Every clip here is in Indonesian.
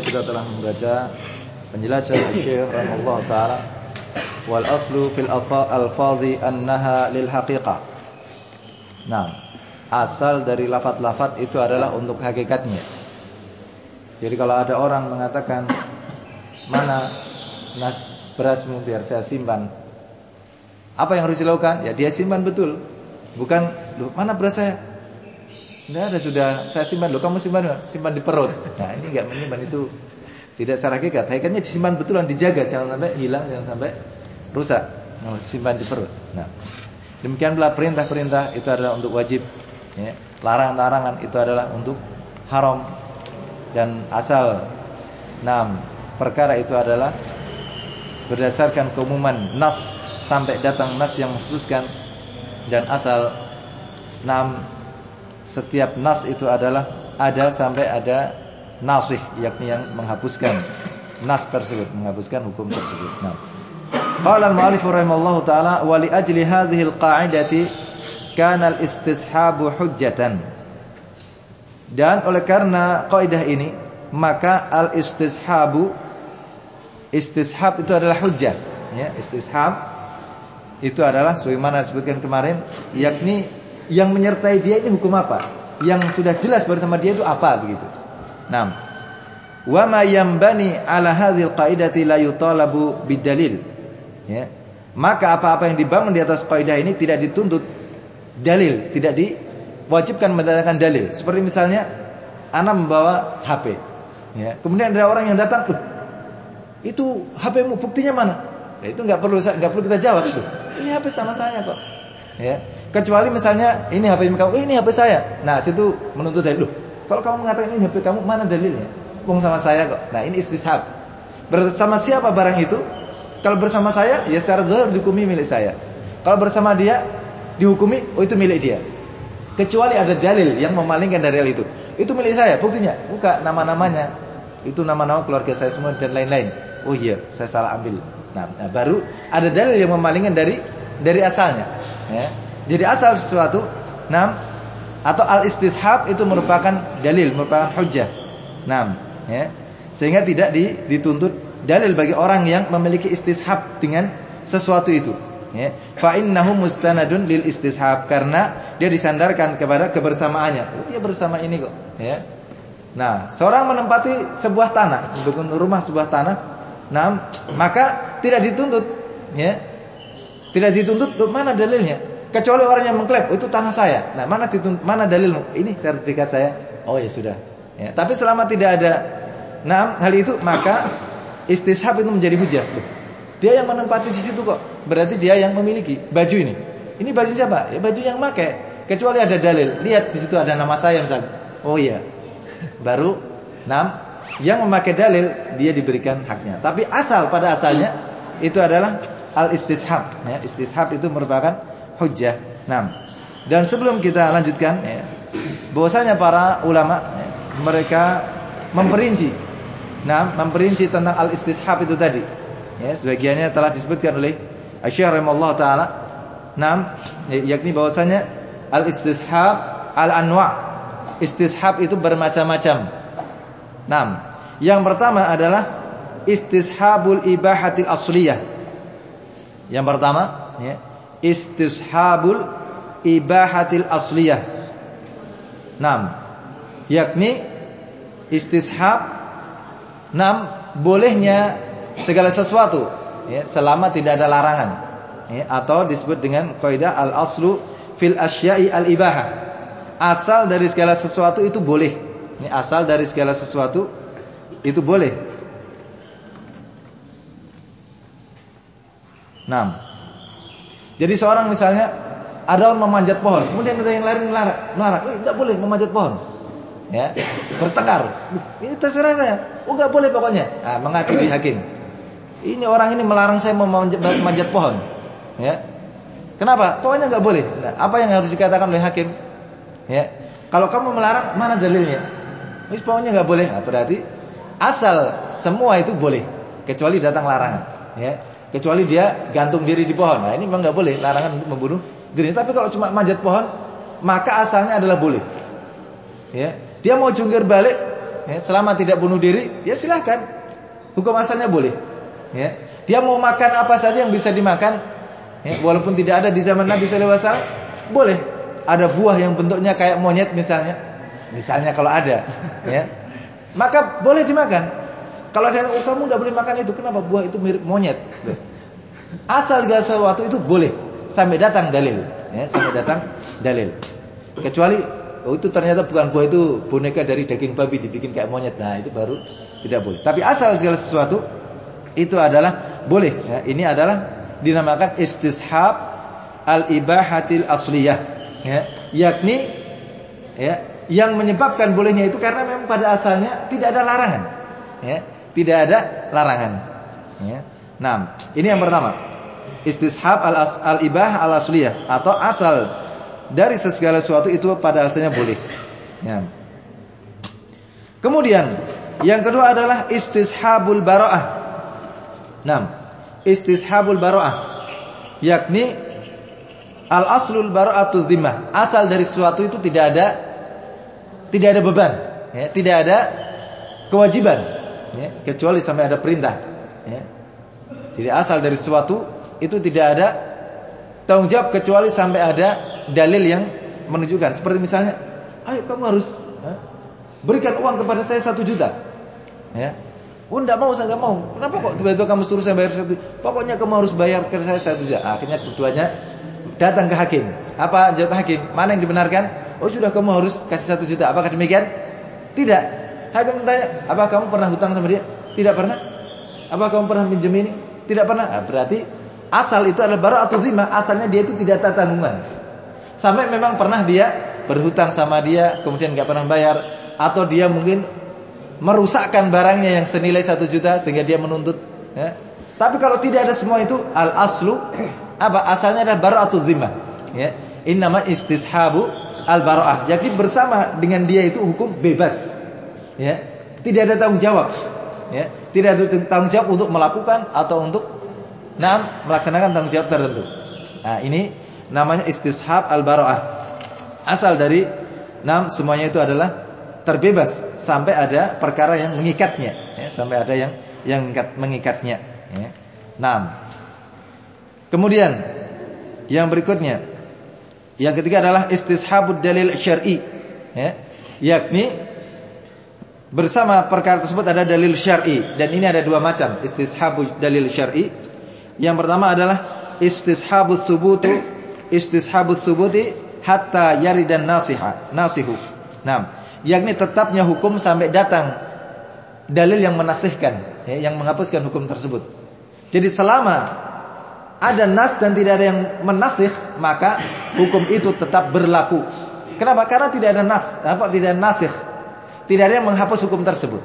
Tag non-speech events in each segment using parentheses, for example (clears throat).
Kita telah membaca penjelasan Syekh rahimahullah taala wal aslu fil alfadhi annaha lil haqiqah. Nah, asal dari lafaz-lafaz itu adalah untuk hakikatnya. Jadi kalau ada orang mengatakan mana nas berasmu biar saya simpan. Apa yang harus dilakukan? Ya dia simpan betul. Bukan, mana beras saya? Tidak ada sudah saya simpan loh. Kamu simpan simpan di perut. Nah ini nggak menyimpan itu tidak secara hakikat. Hakikatnya disimpan betulan dijaga jangan sampai hilang jangan sampai rusak. Nah, simpan di perut. Nah demikian pula perintah-perintah itu adalah untuk wajib. Ya. Larangan-larangan itu adalah untuk haram dan asal. Nah perkara itu adalah berdasarkan keumuman nas sampai datang nas yang mengkhususkan dan asal enam setiap nas itu adalah ada sampai ada nasih yakni yang menghapuskan nas tersebut, menghapuskan hukum tersebut. Nah. Qala al-mu'allif rahimallahu taala wa li ajli hadhihi al-qa'idati kana al-istishabu hujjatan. Dan oleh karena kaidah ini maka al-istishabu istishab itu adalah hujjah ya istishab itu adalah sebagaimana disebutkan kemarin yakni yang menyertai dia ini hukum apa? Yang sudah jelas bersama dia itu apa begitu. Nah, wa ma yambani ala hadhil qaidati la yutalabu bidalil. Ya. Maka apa-apa yang dibangun di atas kaidah ini tidak dituntut dalil, tidak diwajibkan mendatangkan dalil. Seperti misalnya anak membawa HP. Ya. Kemudian ada orang yang datang, itu HP-mu buktinya mana? Ya, itu nggak perlu nggak perlu kita jawab tuh. Ini HP sama saya kok. Ya. Kecuali misalnya ini HP kamu, ini HP saya. Nah, situ menuntut dalil. Kalau kamu mengatakan ini HP kamu, mana dalilnya? Wong sama saya kok. Nah, ini istishab. Bersama siapa barang itu? Kalau bersama saya, ya secara zahir dihukumi milik saya. Kalau bersama dia, dihukumi oh itu milik dia. Kecuali ada dalil yang memalingkan dari hal itu. Itu milik saya, buktinya. Buka nama-namanya. Itu nama-nama keluarga saya semua dan lain-lain. Oh iya, saya salah ambil. Nah, nah, baru ada dalil yang memalingkan dari dari asalnya. Ya. Jadi asal sesuatu, nam atau al istishab itu merupakan dalil, merupakan hujjah. Nam, ya. Sehingga tidak dituntut dalil bagi orang yang memiliki istishab dengan sesuatu itu. Ya. Fa innahu mustanadun lil istishab karena dia disandarkan kepada kebersamaannya. Oh, dia bersama ini kok, ya. Nah, seorang menempati sebuah tanah, membangun rumah sebuah tanah, nah, maka tidak dituntut, ya. Tidak dituntut mana dalilnya? Kecuali orang yang mengklaim oh, itu tanah saya. Nah, mana mana dalilmu? Ini sertifikat saya. Oh ya sudah. Ya, tapi selama tidak ada nah hal itu maka istishab itu menjadi hujah. Dia yang menempati di situ kok. Berarti dia yang memiliki baju ini. Ini baju siapa? Ya baju yang pakai. Kecuali ada dalil. Lihat di situ ada nama saya misalnya. Oh iya. (laughs) Baru enam yang memakai dalil dia diberikan haknya. Tapi asal pada asalnya itu adalah al istishab. Ya, istishab itu merupakan hujjah. Nah, dan sebelum kita lanjutkan, ya, bahwasanya para ulama ya, mereka memperinci, nah, memperinci tentang al istishab itu tadi. Ya, sebagiannya telah disebutkan oleh Syekh rahimahullah taala. Nah, yakni bahwasanya al istishab al anwa. Istishab itu bermacam-macam. Nah, yang pertama adalah istishabul ibahatil asliyah. Yang pertama, ya, istishabul ibahatil asliyah. Nam, yakni istishab nam bolehnya segala sesuatu ya, selama tidak ada larangan ya, atau disebut dengan kaidah al aslu fil asya'i al ibahah. Asal dari segala sesuatu itu boleh. Ini asal dari segala sesuatu itu boleh. Nam, jadi seorang misalnya ada orang memanjat pohon, kemudian ada yang lain melarang, melarang, eh, tidak boleh memanjat pohon. Ya, bertengkar. Ini terserah saya. Oh, enggak boleh pokoknya. Nah, mengadu di hakim. Ini orang ini melarang saya memanjat, memanjat pohon. Ya. Kenapa? Pokoknya enggak boleh. Nah, apa yang harus dikatakan oleh hakim? Ya. Kalau kamu melarang, mana dalilnya? Wis pokoknya enggak boleh. Nah, berarti asal semua itu boleh kecuali datang larangan, ya kecuali dia gantung diri di pohon. Nah, ini memang nggak boleh, larangan untuk membunuh diri. Tapi kalau cuma manjat pohon, maka asalnya adalah boleh. Ya, dia mau jungkir balik, ya, selama tidak bunuh diri, ya silahkan. Hukum asalnya boleh. Ya. Dia mau makan apa saja yang bisa dimakan, ya, walaupun tidak ada di zaman Nabi SAW, boleh. Ada buah yang bentuknya kayak monyet misalnya, misalnya kalau ada, ya, maka boleh dimakan. Kalau ada oh kamu tidak boleh makan itu, kenapa buah itu mirip monyet? Asal segala sesuatu itu boleh sampai datang dalil, ya, sampai datang dalil. Kecuali oh itu ternyata bukan buah itu boneka dari daging babi dibikin kayak monyet. Nah, itu baru tidak boleh. Tapi asal segala sesuatu itu adalah boleh. Ya, ini adalah dinamakan istishab al-ibahatil asliyah. Ya, yakni ya, yang menyebabkan bolehnya itu karena memang pada asalnya tidak ada larangan. Ya, tidak ada larangan. Ya. Nah, ini yang pertama. Istishab al-ibah al-asliyah atau asal dari segala sesuatu itu pada asalnya boleh. Ya. Kemudian yang kedua adalah istishabul bara'ah. Nah, istishabul bara'ah yakni al aslul bara'atu dhimmah. Asal dari sesuatu itu tidak ada tidak ada beban, ya, tidak ada kewajiban, ya, kecuali sampai ada perintah. Ya. Jadi asal dari sesuatu itu tidak ada tanggung jawab kecuali sampai ada dalil yang menunjukkan. Seperti misalnya, ayo kamu harus ha, berikan uang kepada saya satu juta. Ya. Oh tidak mau, saya tidak mau. Kenapa kok tiba-tiba kamu suruh saya bayar satu Pokoknya kamu harus bayar ke saya satu juta. Akhirnya keduanya datang ke hakim. Apa jawab hakim? Mana yang dibenarkan? Oh sudah kamu harus kasih satu juta. Apakah demikian? Tidak. Hakim bertanya, apa kamu pernah hutang sama dia? Tidak pernah. Apa kamu pernah pinjam ini? Tidak pernah. Nah, berarti asal itu adalah baru atau lima. Asalnya dia itu tidak tanggungan. Sampai memang pernah dia berhutang sama dia, kemudian nggak pernah bayar, atau dia mungkin merusakkan barangnya yang senilai satu juta sehingga dia menuntut. Ya. Tapi kalau tidak ada semua itu al aslu (clears throat) apa asalnya adalah bara'atul dhimma. Ya. Ini nama istishabu al bara'ah. Jadi bersama dengan dia itu hukum bebas. Ya. Tidak ada tanggung jawab. Ya. Tidak ada tanggung jawab untuk melakukan atau untuk nah, melaksanakan tanggung jawab tertentu. Nah, ini namanya istishab al-bara'ah. Asal dari enam semuanya itu adalah terbebas sampai ada perkara yang mengikatnya, ya, sampai ada yang yang mengikatnya. Ya. Enam. Kemudian yang berikutnya, yang ketiga adalah istishabud dalil syar'i, ya, yakni bersama perkara tersebut ada dalil syar'i dan ini ada dua macam istishabud dalil syar'i. Yang pertama adalah istishabut subutu istishabut subuti hatta yaridan nasiha nasihu. Nah, yakni tetapnya hukum sampai datang dalil yang menasihkan, ya, yang menghapuskan hukum tersebut. Jadi selama ada nas dan tidak ada yang menasih, maka hukum itu tetap berlaku. Kenapa? Karena tidak ada nas, apa tidak ada nasih. Tidak ada yang menghapus hukum tersebut.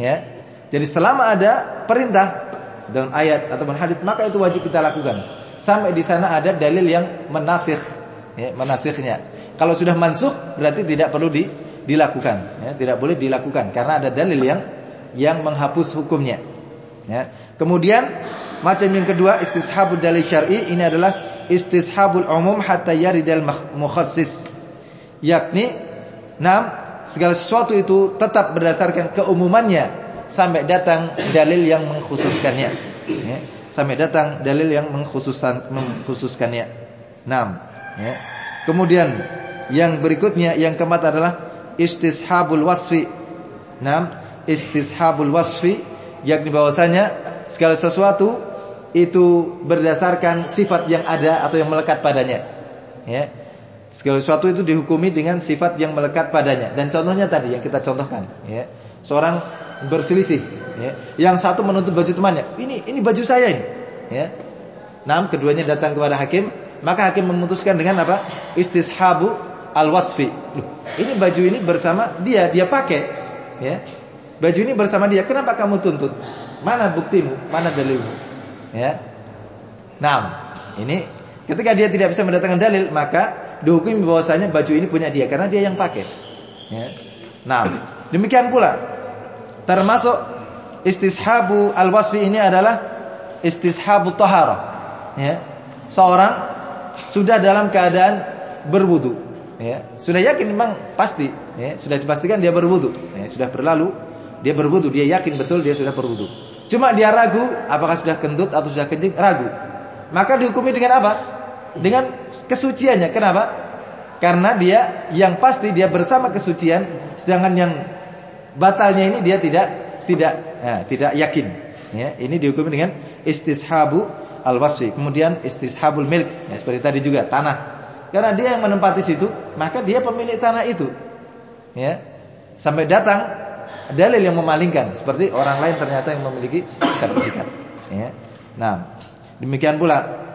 Ya. Jadi selama ada perintah dalam ayat atau hadis, maka itu wajib kita lakukan sampai di sana ada dalil yang menasikh ya, menasikhnya. Kalau sudah mansuh berarti tidak perlu di, dilakukan, ya, tidak boleh dilakukan karena ada dalil yang yang menghapus hukumnya. Ya. Kemudian macam yang kedua istishabul dalil syar'i ini adalah istishabul umum hatta yaridal mukhassis. Yakni segala sesuatu itu tetap berdasarkan keumumannya sampai datang dalil yang mengkhususkannya. Ya sampai datang dalil yang mengkhususan mengkhususkannya. Naam, ya. Kemudian yang berikutnya yang keempat adalah istishabul wasfi. Naam, istishabul wasfi yakni bahwasanya segala sesuatu itu berdasarkan sifat yang ada atau yang melekat padanya. Ya. Segala sesuatu itu dihukumi dengan sifat yang melekat padanya. Dan contohnya tadi yang kita contohkan, ya. Seorang berselisih ya. Yang satu menuntut baju temannya. Ini ini baju saya ini. Ya. Nam keduanya datang kepada hakim, maka hakim memutuskan dengan apa? Istishabu al-wasfi. Ini baju ini bersama dia, dia pakai. Ya. Baju ini bersama dia. Kenapa kamu tuntut? Mana buktimu? Mana dalilmu? Ya. Nam, ini ketika dia tidak bisa mendatangkan dalil, maka dihukumi bahwasanya baju ini punya dia karena dia yang pakai. Ya. Nah, demikian pula Termasuk istishabu al-wasfi ini adalah istishabu tahara. Ya. Seorang sudah dalam keadaan berwudu, ya. Sudah yakin memang pasti, ya. Sudah dipastikan dia berwudu. Ya. sudah berlalu, dia berwudu, dia yakin betul dia sudah berwudu. Cuma dia ragu apakah sudah kentut atau sudah kencing, ragu. Maka dihukumi dengan apa? Dengan kesuciannya. Kenapa? Karena dia yang pasti dia bersama kesucian, sedangkan yang batalnya ini dia tidak tidak ya, tidak yakin. Ya, ini dihukumi dengan istishabu al-wasfi. Kemudian istishabul milk, ya, seperti tadi juga tanah. Karena dia yang menempati situ, maka dia pemilik tanah itu. Ya. Sampai datang dalil yang memalingkan, seperti orang lain ternyata yang memiliki sertifikat. Ya. Nah, demikian pula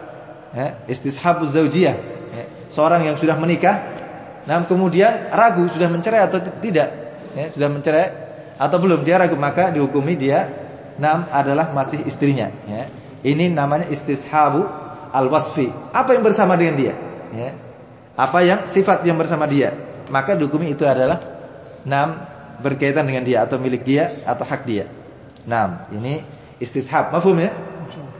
ya, istishabuz zaujiyah. Ya. Seorang yang sudah menikah, nah kemudian ragu sudah mencerai atau tidak, ya, sudah mencerai atau belum dia ragu maka dihukumi dia nam adalah masih istrinya. Ya. Ini namanya istishabu al-wasfi. Apa yang bersama dengan dia? Ya apa yang sifat yang bersama dia maka dihukumi itu adalah enam berkaitan dengan dia atau milik dia atau hak dia enam ini istishab mafhum ya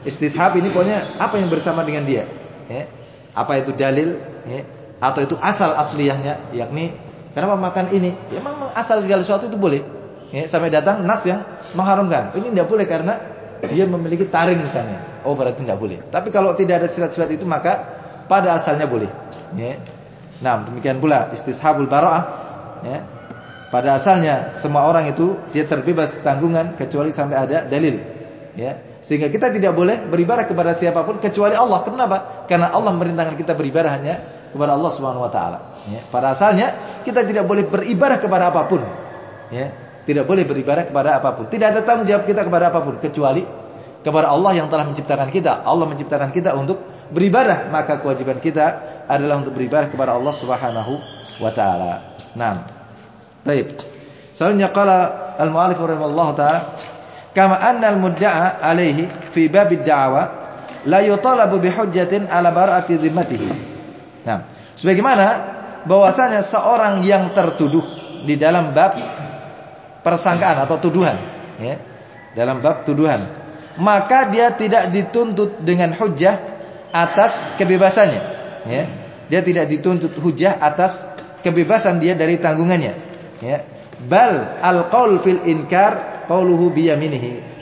istishab ini pokoknya apa yang bersama dengan dia ya. apa itu dalil ya. atau itu asal asliyahnya yakni kenapa makan ini ya memang asal segala sesuatu itu boleh ya. sampai datang nas yang mengharamkan ini tidak boleh karena dia memiliki taring misalnya oh berarti tidak boleh tapi kalau tidak ada sifat-sifat itu maka pada asalnya boleh. Ya. Nah, demikian pula istishabul bara'ah. Ya. Pada asalnya semua orang itu dia terbebas tanggungan kecuali sampai ada dalil. Ya. Sehingga kita tidak boleh beribadah kepada siapa pun kecuali Allah. Kenapa? Karena Allah merintahkan kita beribadah hanya kepada Allah Subhanahu wa taala. Ya. Pada asalnya kita tidak boleh beribadah kepada apa pun. Ya. Tidak boleh beribadah kepada apa pun. Tidak ada tanggung jawab kita kepada apa pun kecuali kepada Allah yang telah menciptakan kita. Allah menciptakan kita untuk beribadah, maka kewajiban kita adalah untuk beribadah kepada Allah Subhanahu wa taala. Naam. Baik. Selanjutnya qala al-mu'allif rahimahullah taala kama anna al-mudda'a alaihi fi bab ad-da'wa la yutalabu bi hujjatin ala bara'ati dhimmatihi. Nah, sebagaimana bahwasanya seorang yang tertuduh di dalam bab persangkaan atau tuduhan, ya. Dalam bab tuduhan maka dia tidak dituntut dengan hujah atas kebebasannya ya dia tidak dituntut hujah atas kebebasan dia dari tanggungannya ya bal al qaul fil inkar qauluhu biyaminihi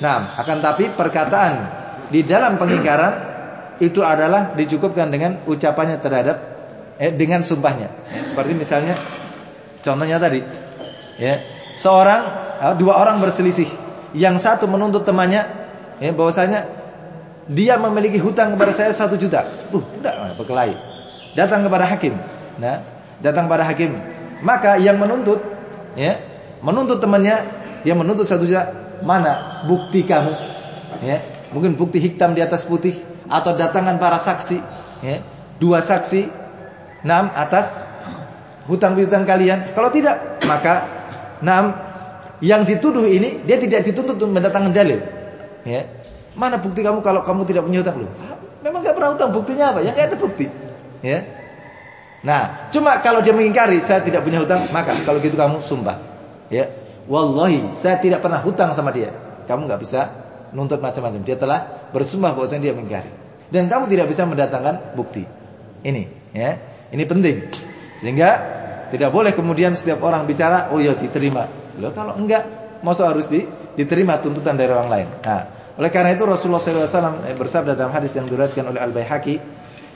nah akan tapi perkataan di dalam pengingkaran itu adalah dicukupkan dengan ucapannya terhadap eh, dengan sumpahnya ya, seperti misalnya contohnya tadi ya seorang eh, dua orang berselisih yang satu menuntut temannya ya bahwasanya dia memiliki hutang kepada saya satu juta. Uh, tidak berkelahi. Datang kepada hakim. Nah, datang kepada hakim. Maka yang menuntut, ya, menuntut temannya, yang menuntut satu juta, mana bukti kamu? Ya, mungkin bukti hitam di atas putih atau datangan para saksi, ya, dua saksi, enam atas hutang piutang kalian. Kalau tidak, maka enam yang dituduh ini dia tidak dituntut untuk mendatangkan dalil. Ya. Mana bukti kamu kalau kamu tidak punya hutang? Loh, memang gak pernah hutang, buktinya apa? Ya gak ada bukti. Ya. Nah, cuma kalau dia mengingkari saya tidak punya hutang, maka kalau gitu kamu sumpah. Ya. Wallahi, saya tidak pernah hutang sama dia. Kamu nggak bisa nuntut macam-macam. Dia telah bersumpah bahwa dia mengingkari. Dan kamu tidak bisa mendatangkan bukti. Ini, ya. Ini penting. Sehingga tidak boleh kemudian setiap orang bicara, oh ya diterima. Loh kalau enggak, masa harus di diterima tuntutan dari orang lain. Nah, oleh karena itu Rasulullah SAW eh, bersabda dalam hadis yang diriwayatkan oleh Al Baihaqi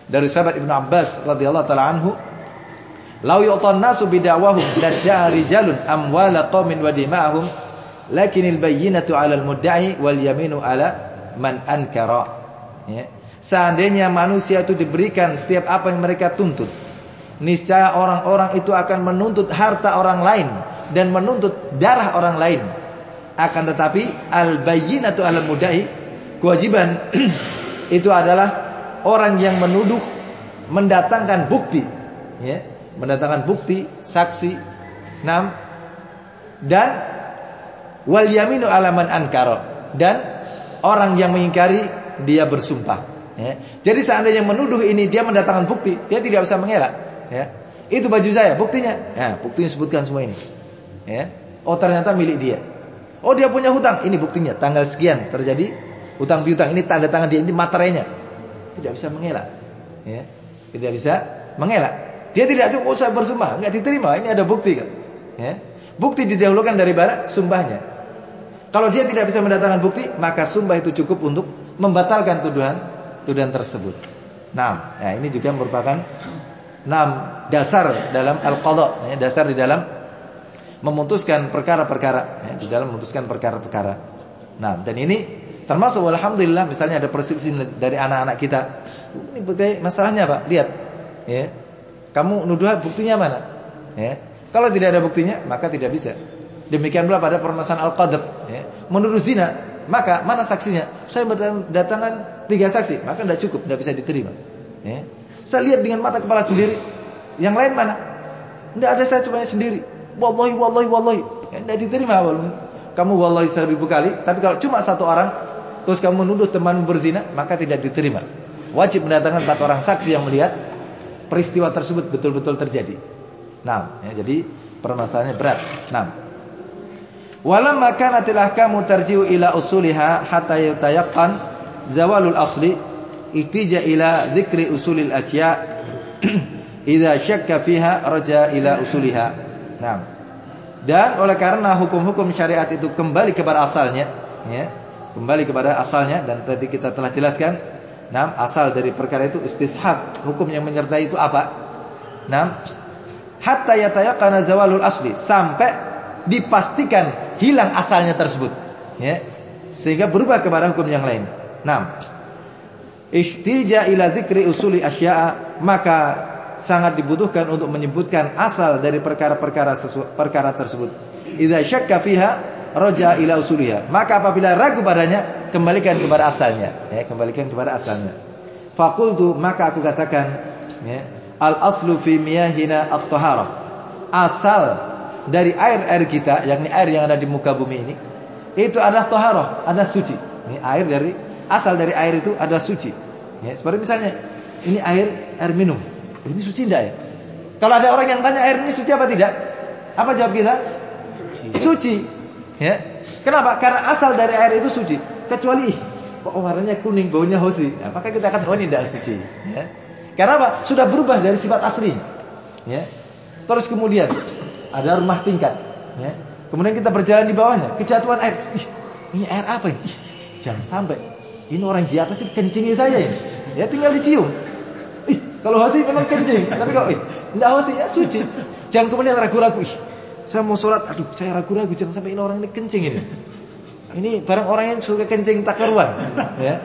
dari sahabat Ibnu Abbas radhiyallahu taala anhu, "Lau yu'tan nasu bid'awahum ladda'a rijalun amwala qaumin wa dima'ahum, lakinil bayyinatu 'alal mudda'i wal yaminu 'ala man ankara." Ya. Seandainya manusia itu diberikan setiap apa yang mereka tuntut, niscaya orang-orang itu akan menuntut harta orang lain dan menuntut darah orang lain akan tetapi al-bayyinatu 'alal mudai kewajiban (clears throat) itu adalah orang yang menuduh mendatangkan bukti ya, mendatangkan bukti, saksi. Enam dan wal yaminu alaman ankara dan orang yang mengingkari dia bersumpah ya. Jadi seandainya menuduh ini dia mendatangkan bukti, dia tidak bisa mengelak ya. Itu baju saya, buktinya. Ya, buktinya sebutkan semua ini. Ya. Oh ternyata milik dia. Oh dia punya hutang, ini buktinya tanggal sekian terjadi hutang piutang ini tanda tangan dia ini materainya. Tidak bisa mengelak. Ya. Tidak bisa mengelak. Dia tidak cukup oh, saya bersumpah, enggak diterima. Ini ada bukti kan. Ya. Bukti didahulukan daripada sumpahnya. Kalau dia tidak bisa mendatangkan bukti, maka sumpah itu cukup untuk membatalkan tuduhan tuduhan tersebut. Nah, ya ini juga merupakan enam dasar dalam al-qadha, ya, dasar di dalam memutuskan perkara-perkara, ya, di dalam memutuskan perkara-perkara. Nah, dan ini termasuk alhamdulillah misalnya ada perselisihan dari anak-anak kita. Ini masalahnya Pak, lihat. Ya. Kamu nuduh buktinya mana? Ya. Kalau tidak ada buktinya, maka tidak bisa. Demikian pula pada permasalahan al-qadr, ya. Menuduh zina, maka mana saksinya? Saya berdatangan tiga saksi, maka tidak cukup, tidak bisa diterima. Ya. Saya lihat dengan mata kepala sendiri. Yang lain mana? Tidak ada saya cuma sendiri. Wallahi, wallahi, wallahi. Ya, tidak diterima walaupun kamu wallahi seribu kali, tapi kalau cuma satu orang, terus kamu menuduh temanmu berzina, maka tidak diterima. Wajib mendatangkan empat orang saksi yang melihat peristiwa tersebut betul-betul terjadi. Nah, ya, jadi permasalahannya berat. Nah. Walamma kanatil ahkamu tarji'u ila usuliha hatta zawalul asli ihtija ila dzikri usulil asya (clears throat) idza syakka fiha raja ila usuliha. Nah. Dan oleh karena hukum-hukum syariat itu kembali kepada asalnya, ya, kembali kepada asalnya dan tadi kita telah jelaskan, nah, asal dari perkara itu istishab, hukum yang menyertai itu apa? Nah, hatta yatayaqqana zawalul asli sampai dipastikan hilang asalnya tersebut ya sehingga berubah kepada hukum yang lain. Nah, ihtija ila dzikri usuli asya'a maka sangat dibutuhkan untuk menyebutkan asal dari perkara-perkara perkara tersebut. Idza syakka fiha raja ila usuliha. Maka apabila ragu padanya, kembalikan kepada asalnya, ya, kembalikan kepada asalnya. Fakultu maka aku katakan, ya, Al aslu fi miyahina at-taharah. Asal dari air-air kita, yakni air yang ada di muka bumi ini, itu adalah taharah, adalah suci. Ini air dari asal dari air itu adalah suci. Ya, seperti misalnya ini air air minum. Ini suci tidak ya? Kalau ada orang yang tanya air ini suci apa tidak? Apa jawab kita? Suci. Ya. Kenapa? Karena asal dari air itu suci. Kecuali kok warnanya kuning, baunya hosi. Nah, maka kita akan oh ini tidak suci. Ya. Karena apa? Sudah berubah dari sifat asli. Ya. Terus kemudian ada rumah tingkat. Ya. Kemudian kita berjalan di bawahnya, kejatuhan air. Ih, ini air apa ini? Ih, jangan sampai ini orang di atas ini kencingi saya ini. Ya tinggal dicium. Ih, kalau hosi memang kencing, tapi kalau ih, enggak hosi ya suci. Jangan kemudian ragu-ragu. Saya mau sholat, aduh saya ragu-ragu jangan sampai ini orang ini kencing ini. Ini barang orang yang suka kencing tak karuan, ya.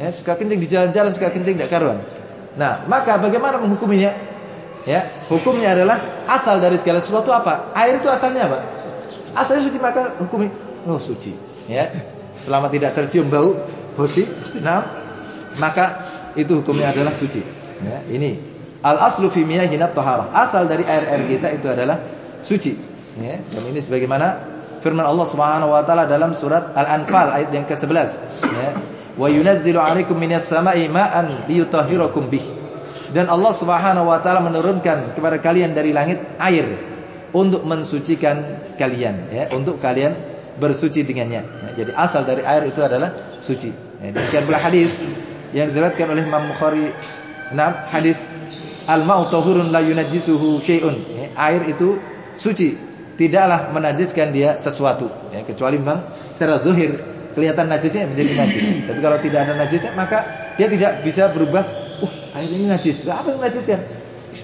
Ya, suka kencing di jalan-jalan, suka kencing tak karuan. Nah, maka bagaimana menghukuminya? Ya, hukumnya adalah asal dari segala sesuatu apa? Air itu asalnya apa? Asalnya suci maka hukumi oh suci. Ya, selama tidak tercium bau hosi, nah maka itu hukumnya adalah suci. Ya, ini al aslu fi miyahinat taharah. Asal dari air-air kita itu adalah suci. Ya, dan ini sebagaimana firman Allah Subhanahu wa taala dalam surat Al-Anfal ayat yang ke-11, ya wa yunazzilu 'alaikum minas sama'i ma'an liyutahhirakum bih. Dan Allah Subhanahu wa taala menurunkan kepada kalian dari langit air untuk mensucikan kalian ya, untuk kalian bersuci dengannya. Ya, jadi asal dari air itu adalah suci. Ya, demikian pula hadis yang diriwayatkan oleh Imam Bukhari, enam hadis al-ma'u tahurun la yunajjisuhu syai'un. Ya, air itu suci, tidaklah menajiskan dia sesuatu ya, kecuali memang secara zahir kelihatan najisnya menjadi najis. (clears throat) Tapi kalau tidak ada najisnya maka dia tidak bisa berubah. Uh, air ini najis. Apa yang najiskan?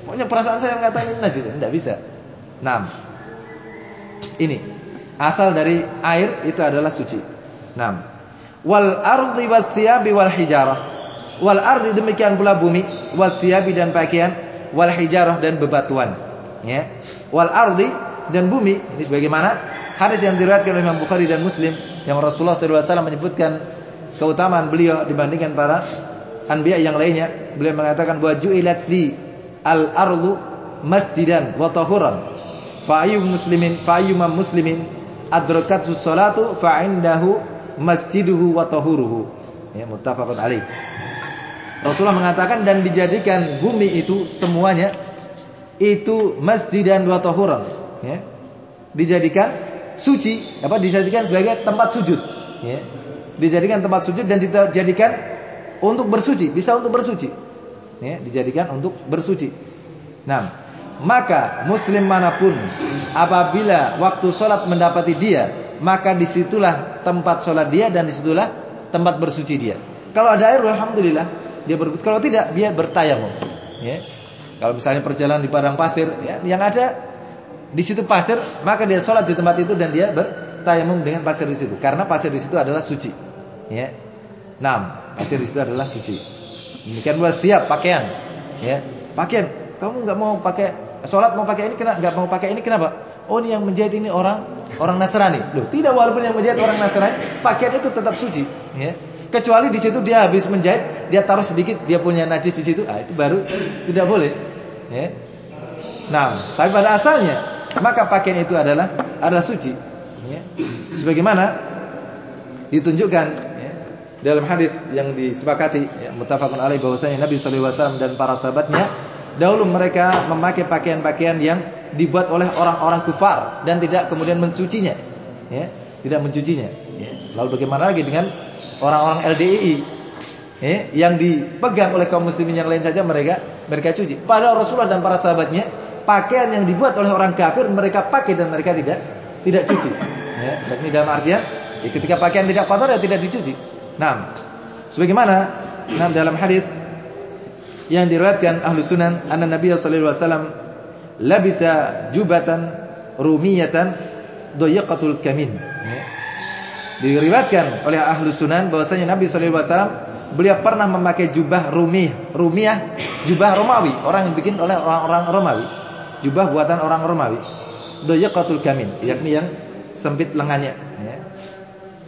Pokoknya perasaan saya mengatakan ini najis. Tidak bisa. Nah, ini asal dari air itu adalah suci. Nah, wal ardi wat thiyabi wal hijarah. Wal ardi demikian pula bumi, wal thiyabi dan pakaian, wal hijarah dan bebatuan. Ya. Wal ardi dan bumi ini sebagaimana hadis yang diriwayatkan oleh Imam Bukhari dan Muslim yang Rasulullah SAW menyebutkan keutamaan beliau dibandingkan para anbiya yang lainnya. Beliau mengatakan bahwa ju'ilat li al-ardu masjidan wa tahuran. Fa muslimin fa muslimin adrakathu salatu fa indahu masjiduhu wa tahuruhu. Ya, muttafaqun alaih. Rasulullah mengatakan dan dijadikan bumi itu semuanya itu masjidan wa tahuran, ya. Dijadikan suci, apa dijadikan sebagai tempat sujud, ya. Dijadikan tempat sujud dan dijadikan untuk bersuci, bisa untuk bersuci. Ya, dijadikan untuk bersuci. Nah, maka muslim mana pun apabila waktu sholat mendapati dia, maka di situlah tempat sholat dia dan di situlah tempat bersuci dia. Kalau ada air, alhamdulillah dia ber, kalau tidak dia bertayamum. Ya. Kalau misalnya perjalanan di padang pasir, ya, yang ada di situ pasir, maka dia sholat di tempat itu dan dia bertayamum dengan pasir di situ. Karena pasir di situ adalah suci. Ya. Enam, pasir di situ adalah suci. Demikian buat tiap pakaian. Ya. Pakaian, kamu nggak mau pakai Sholat mau pakai ini kenapa? Gak mau pakai ini kenapa? Oh ini yang menjahit ini orang orang Nasrani. Loh, tidak walaupun yang menjahit orang Nasrani, pakaian itu tetap suci, ya. Kecuali di situ dia habis menjahit, dia taruh sedikit, dia punya najis di situ, ah itu baru tidak boleh, ya. Nah, tapi pada asalnya maka pakaian itu adalah adalah suci, ya. Sebagaimana ditunjukkan ya, dalam hadis yang disepakati ya, mutafakun alaih bahwasanya Nabi sallallahu alaihi wasallam dan para sahabatnya Dahulu mereka memakai pakaian-pakaian yang dibuat oleh orang-orang kufar dan tidak kemudian mencucinya, ya, tidak mencucinya. Ya. Lalu bagaimana lagi dengan orang-orang LDII ya, yang dipegang oleh kaum muslimin yang lain saja mereka mereka cuci. Pada Rasulullah dan para sahabatnya pakaian yang dibuat oleh orang kafir mereka pakai dan mereka tidak tidak cuci. Ya, ini dalam artian ya, ketika pakaian tidak kotor ya tidak dicuci. Nah, sebagaimana nah, dalam hadis yang diriwayatkan ahlu sunan anna Nabi sallallahu alaihi wasallam labisa jubatan rumiyatan doyaqatul kamin ya. diriwayatkan oleh ahlu sunan bahwasanya Nabi wasallam beliau pernah memakai jubah rumih rumiyah jubah Romawi orang yang bikin oleh orang-orang Romawi jubah buatan orang Romawi doyaqatul kamin yakni yang sempit lengannya ya.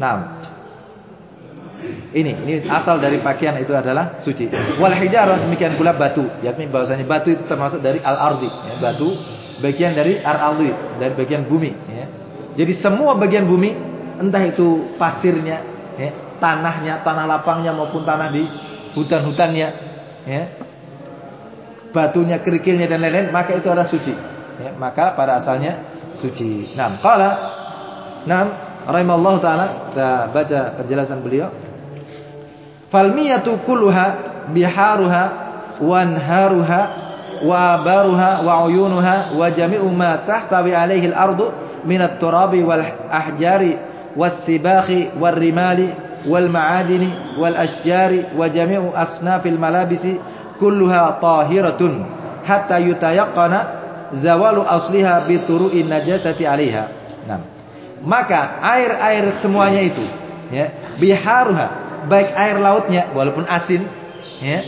nah ini ini asal dari pakaian itu adalah suci. Wal hijarah demikian pula batu, yakni bahwasanya batu itu termasuk dari al-ardi, ya, batu bagian dari ar-ardi, dari bagian bumi, ya. Jadi semua bagian bumi, entah itu pasirnya, ya, tanahnya, tanah lapangnya maupun tanah di hutan-hutannya, ya. Batunya, kerikilnya dan lain-lain, maka itu adalah suci. Ya, maka pada asalnya suci. Nah, qala. Nah, rahimallahu taala. Kita baca penjelasan beliau. Falmiyatu kulluha biharuha wanharuha wa abaruha wa jami'u ma tahtawi alaihi al-ardu min at-turabi wal ahjari was sibakhi wal rimali wal ma'adini wal ashjari wa jami'u asnafil malabisi kulluha tahiratun hatta yutayaqqana zawalu asliha bi turu'in najasati 'alaiha. Nah, maka air-air semuanya itu ya biharuha baik air lautnya walaupun asin ya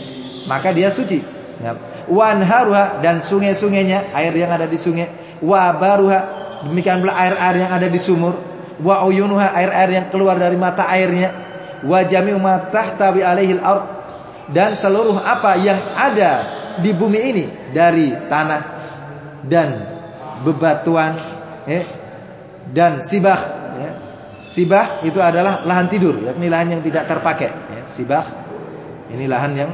maka dia suci ya. wanharuha dan sungai-sungainya air yang ada di sungai wa baruha demikian pula air-air yang ada di sumur wa uyunuha air-air yang keluar dari mata airnya wa jami'u ma tahtawi alaihil ard dan seluruh apa yang ada di bumi ini dari tanah dan bebatuan ya, dan sibah ya, Sibah itu adalah lahan tidur, yakni lahan yang tidak terpakai. Ya, sibah ini lahan yang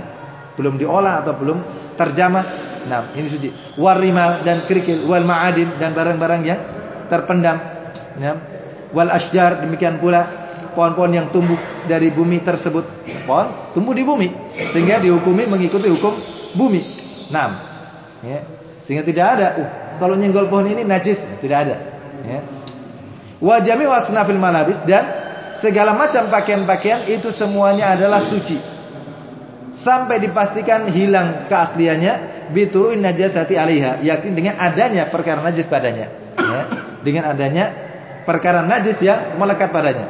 belum diolah atau belum terjamah. Nah, ini suci. Warimal dan kerikil, wal ma'adin dan barang-barang yang terpendam. Ya. Wal asjar demikian pula pohon-pohon yang tumbuh dari bumi tersebut. Pohon tumbuh di bumi sehingga dihukumi mengikuti hukum bumi. Nah, ya. sehingga tidak ada. Uh, kalau nyenggol pohon ini najis, tidak ada. Ya wa jami' wasnafil malabis dan segala macam pakaian-pakaian itu semuanya adalah suci sampai dipastikan hilang keasliannya bituruin najasati alaiha yakni dengan adanya perkara najis padanya ya, dengan adanya perkara najis yang melekat padanya